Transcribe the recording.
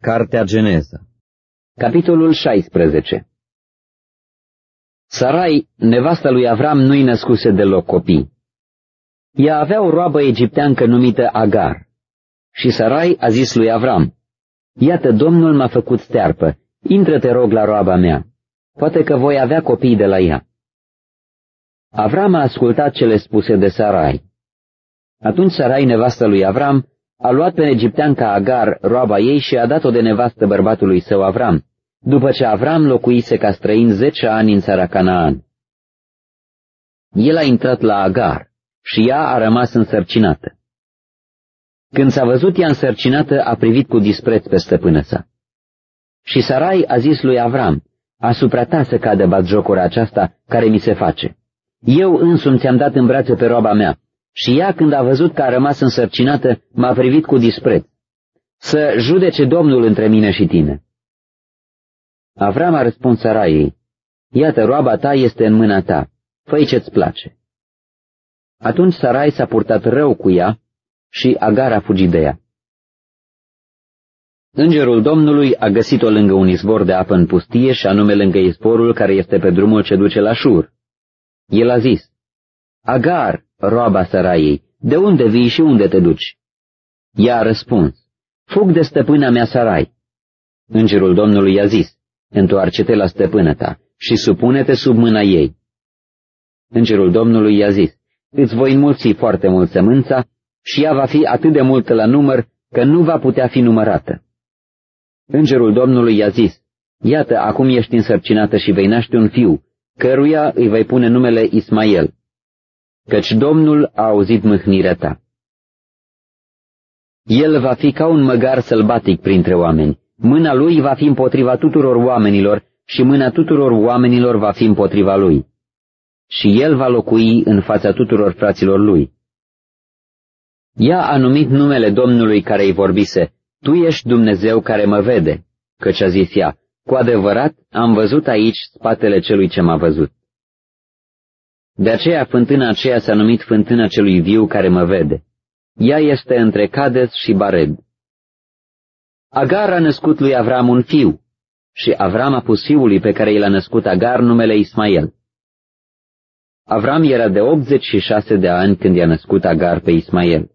Cartea Geneza Capitolul 16 Sarai, nevasta lui Avram, nu-i născuse deloc copii. Ea avea o roabă egipteancă numită Agar. Și Sarai a zis lui Avram, Iată, Domnul m-a făcut stearpă, intră-te rog la roaba mea, poate că voi avea copii de la ea. Avram a ascultat cele spuse de Sarai. Atunci Sarai, nevasta lui Avram, a luat pe egipteanca Agar, roaba ei, și a dat-o de nevastă bărbatului său Avram, după ce Avram locuise ca străin zece ani în țara Canaan. El a intrat la Agar și ea a rămas însărcinată. Când s-a văzut ea însărcinată, a privit cu dispreț pe stăpână sa. Și Sarai a zis lui Avram, asupra ta să cadă batjocura aceasta care mi se face. Eu însumi ți-am dat în brațe pe roaba mea, și ea, când a văzut că a rămas însărcinată, m-a privit cu dispreț. Să judece Domnul între mine și tine. Avram a răspuns Saraiei, Iată, roaba ta este în mâna ta, fă ce-ți place. Atunci Sarai s-a purtat rău cu ea și Agar a fugit de ea. Îngerul Domnului a găsit-o lângă un izvor de apă în pustie și anume lângă izvorul care este pe drumul ce duce la Șur. El a zis, Agar, roaba Saraiei, de unde vii și unde te duci? Ea a răspuns, fug de stăpâna mea Sarai. Îngerul Domnului i-a zis, întoarce-te la stăpână ta și supune-te sub mâna ei. Îngerul Domnului i-a zis, îți voi înmulți foarte mult sămânța și ea va fi atât de multă la număr că nu va putea fi numărată. Îngerul Domnului i-a zis, iată, acum ești însărcinată și vei naște un fiu, căruia îi vei pune numele Ismael, căci Domnul a auzit mâhnirea ta. El va fi ca un măgar sălbatic printre oameni, mâna lui va fi împotriva tuturor oamenilor și mâna tuturor oamenilor va fi împotriva lui. Și el va locui în fața tuturor fraților lui. Ea a numit numele Domnului care îi vorbise, Tu ești Dumnezeu care mă vede, căci a zis ea, cu adevărat am văzut aici spatele celui ce m-a văzut. De aceea fântâna aceea s-a numit fântâna celui viu care mă vede. Ea este între Cades și Bared. Agar a născut lui Avram un fiu și Avram a pus fiului pe care i l-a născut Agar numele Ismael. Avram era de 86 de ani când i-a născut Agar pe Ismael.